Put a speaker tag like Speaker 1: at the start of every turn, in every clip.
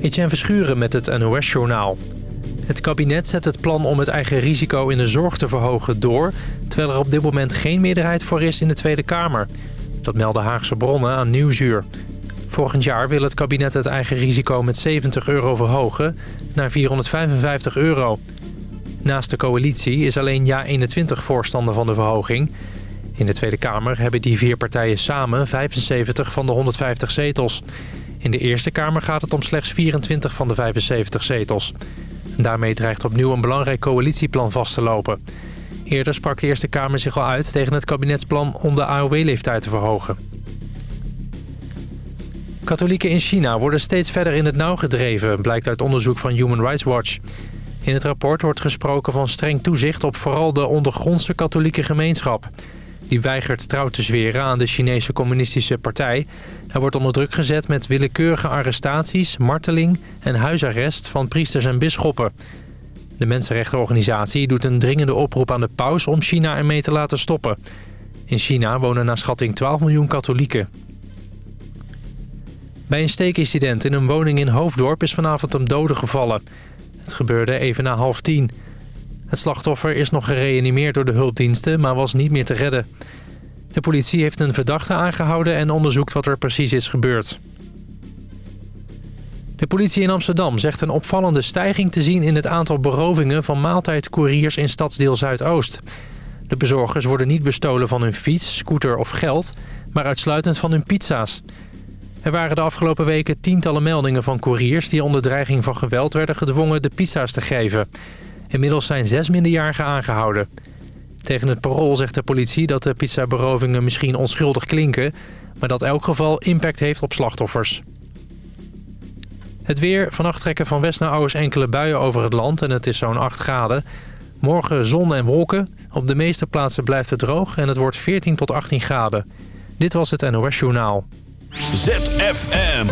Speaker 1: Etienne Verschuren met het NOS-journaal. Het kabinet zet het plan om het eigen risico in de zorg te verhogen door... terwijl er op dit moment geen meerderheid voor is in de Tweede Kamer. Dat melden Haagse bronnen aan Nieuwsuur. Volgend jaar wil het kabinet het eigen risico met 70 euro verhogen naar 455 euro. Naast de coalitie is alleen JA21 voorstander van de verhoging. In de Tweede Kamer hebben die vier partijen samen 75 van de 150 zetels. In de Eerste Kamer gaat het om slechts 24 van de 75 zetels. Daarmee dreigt opnieuw een belangrijk coalitieplan vast te lopen. Eerder sprak de Eerste Kamer zich al uit tegen het kabinetsplan om de AOW-leeftijd te verhogen. Katholieken in China worden steeds verder in het nauw gedreven, blijkt uit onderzoek van Human Rights Watch. In het rapport wordt gesproken van streng toezicht op vooral de ondergrondse katholieke gemeenschap. Die weigert trouw te zweren aan de Chinese communistische partij. Hij wordt onder druk gezet met willekeurige arrestaties, marteling en huisarrest van priesters en bisschoppen. De mensenrechtenorganisatie doet een dringende oproep aan de paus om China ermee te laten stoppen. In China wonen naar schatting 12 miljoen katholieken. Bij een steekincident in een woning in Hoofddorp is vanavond een dode gevallen. Het gebeurde even na half tien. Het slachtoffer is nog gereanimeerd door de hulpdiensten, maar was niet meer te redden. De politie heeft een verdachte aangehouden en onderzoekt wat er precies is gebeurd. De politie in Amsterdam zegt een opvallende stijging te zien in het aantal berovingen van maaltijdcouriers in stadsdeel Zuidoost. De bezorgers worden niet bestolen van hun fiets, scooter of geld, maar uitsluitend van hun pizza's. Er waren de afgelopen weken tientallen meldingen van couriers die onder dreiging van geweld werden gedwongen de pizza's te geven. Inmiddels zijn zes minderjarigen aangehouden. Tegen het parool zegt de politie dat de pizzaberovingen misschien onschuldig klinken... maar dat elk geval impact heeft op slachtoffers. Het weer. Vannacht trekken van west naar oost enkele buien over het land en het is zo'n 8 graden. Morgen zon en wolken. Op de meeste plaatsen blijft het droog en het wordt 14 tot 18 graden. Dit was het NOS Journaal.
Speaker 2: ZFM.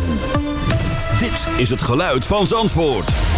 Speaker 2: Dit is het geluid van Zandvoort.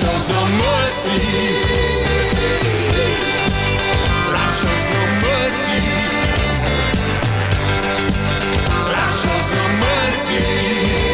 Speaker 3: shows no mercy. Life shows no mercy.
Speaker 2: la shows no mercy.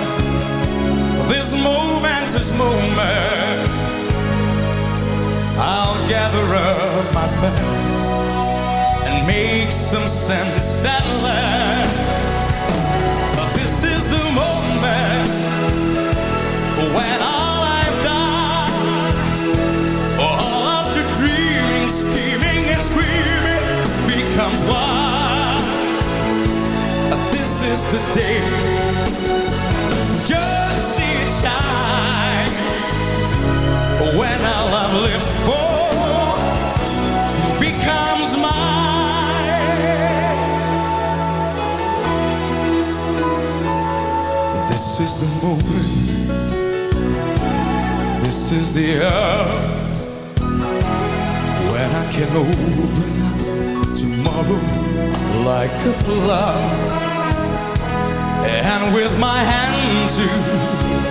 Speaker 3: this momentous moment, I'll gather up my past and make some sense at last. This is the moment when all I've done, all of the dreaming, scheming, and screaming becomes one. This is the day. When our love lived for oh, becomes mine. This is the moment. This is the hour when I can open tomorrow like a flower. And with my hand to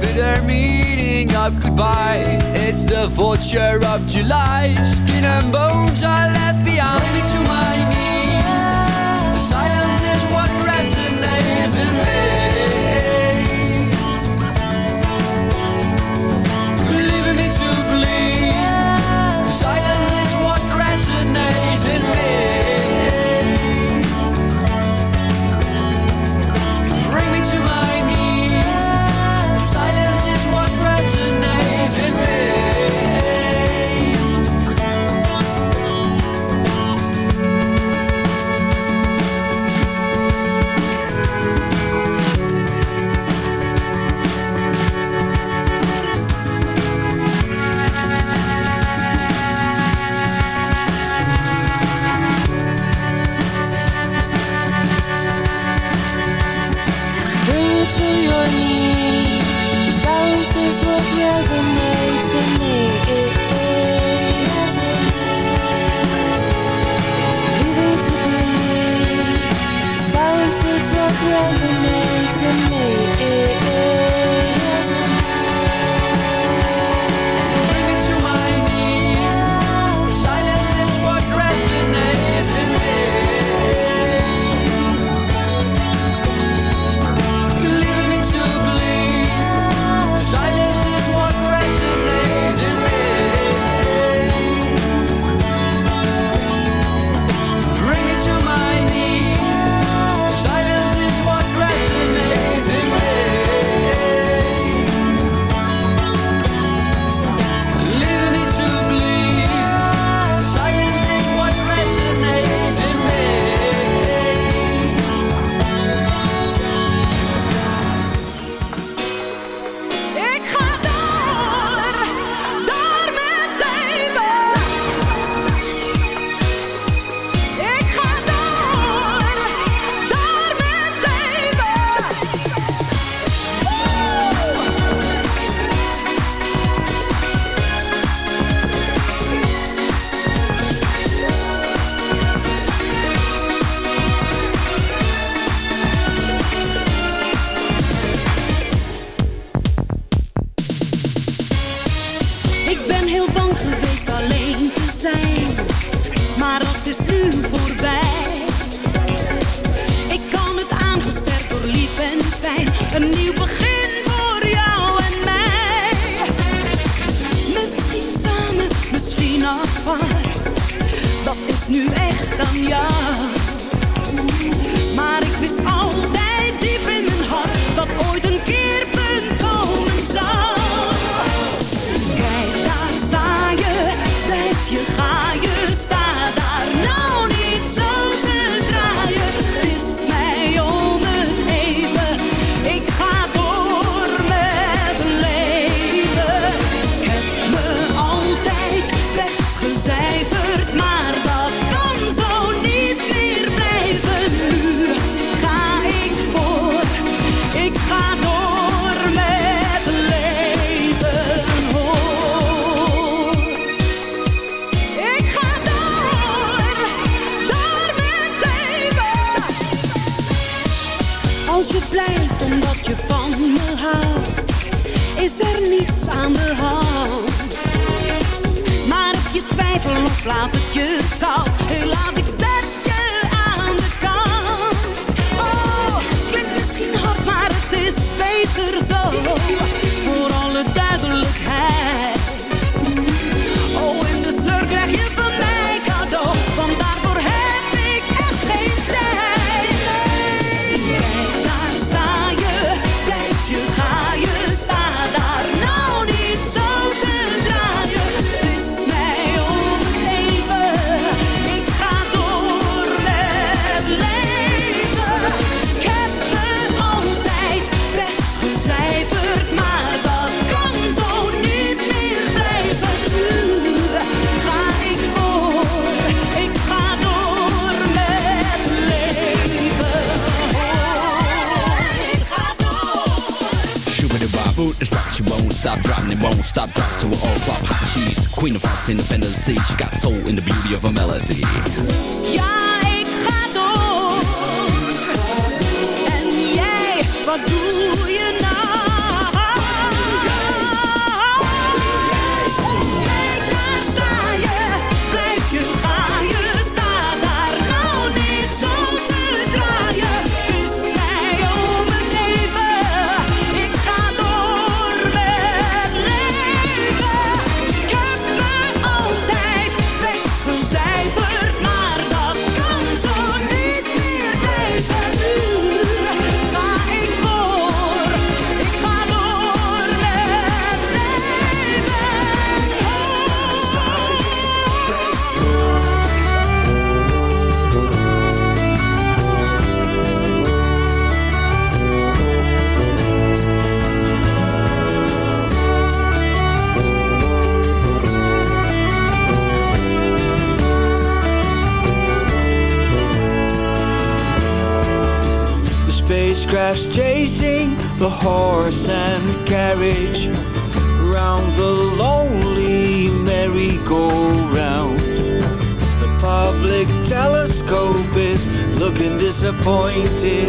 Speaker 4: bitter meaning of goodbye. It's the vulture of July. Skin and bones are left behind. Bring me to my knees.
Speaker 5: je blijft omdat je van me houdt, is er niets aan de hand. Maar heb je twijfel of laat het je koud? Helaas, ik zet je aan de kant. Oh, klinkt misschien hard, maar het is beter zo.
Speaker 4: Won't stop drop to her all flop hot. cheese, queen of hearts, independent sea. She got soul in the beauty of her melody.
Speaker 5: Ja, ik ga door. En jij, wat doe
Speaker 6: spacecraft's chasing the horse and carriage round the lonely merry-go-round. The public telescope is looking disappointed,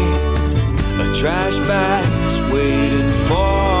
Speaker 6: Trash bag's waiting for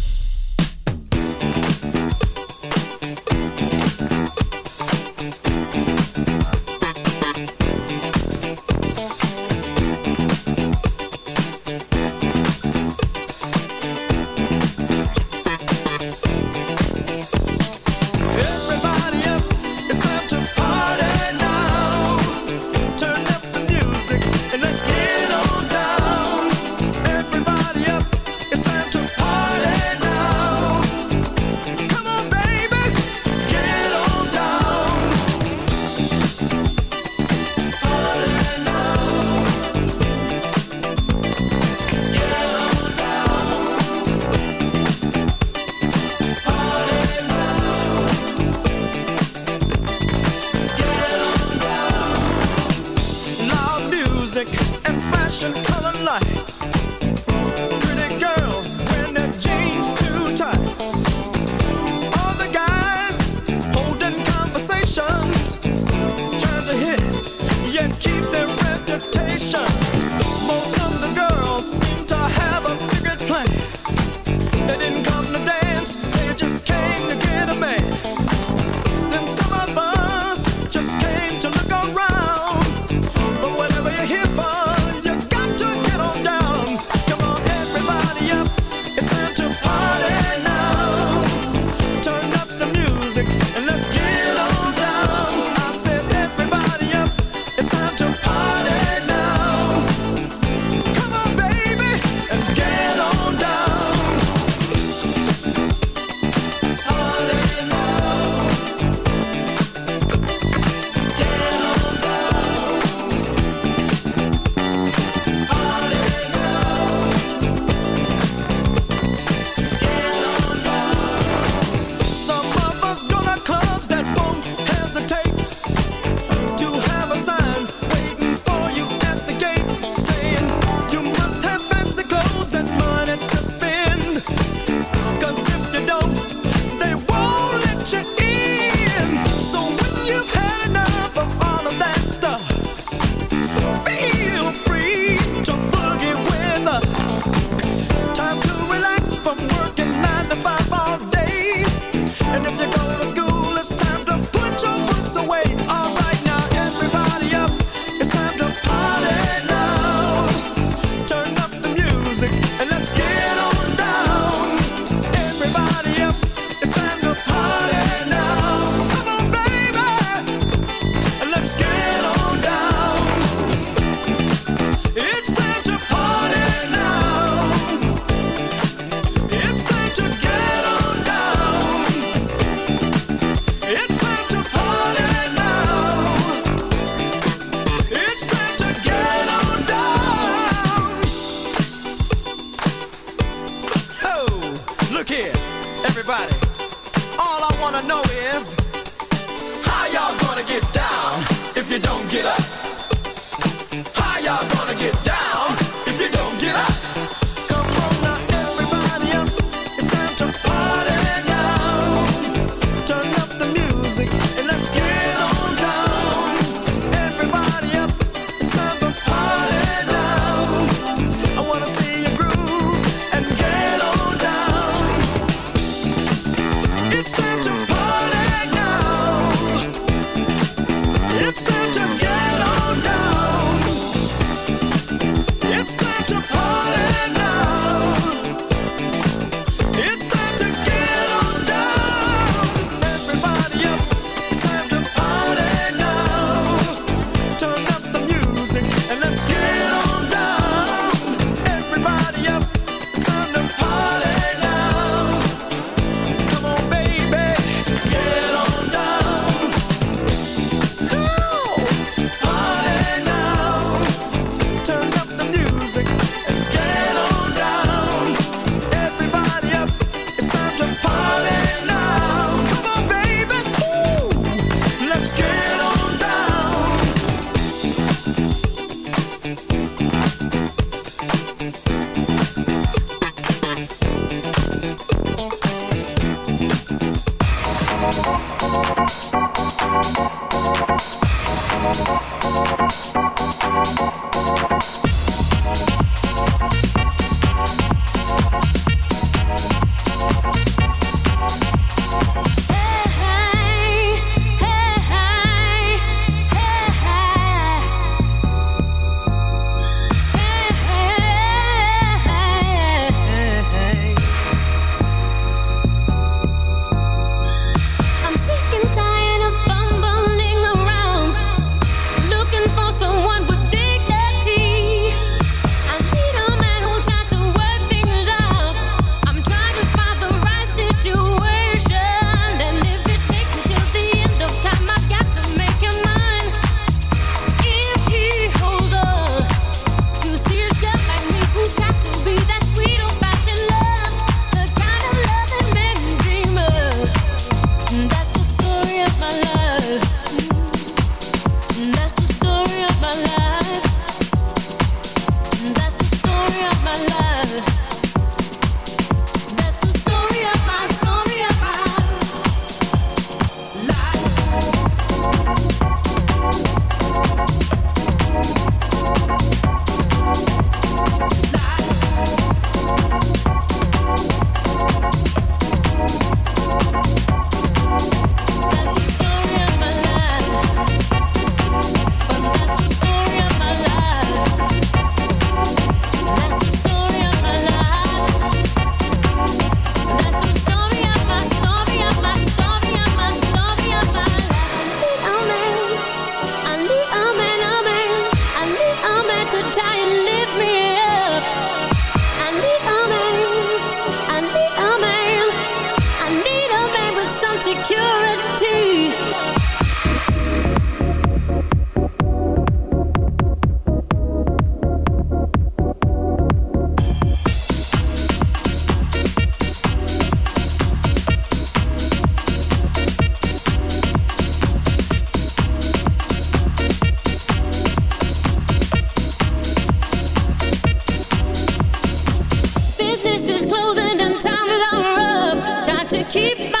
Speaker 7: Keep my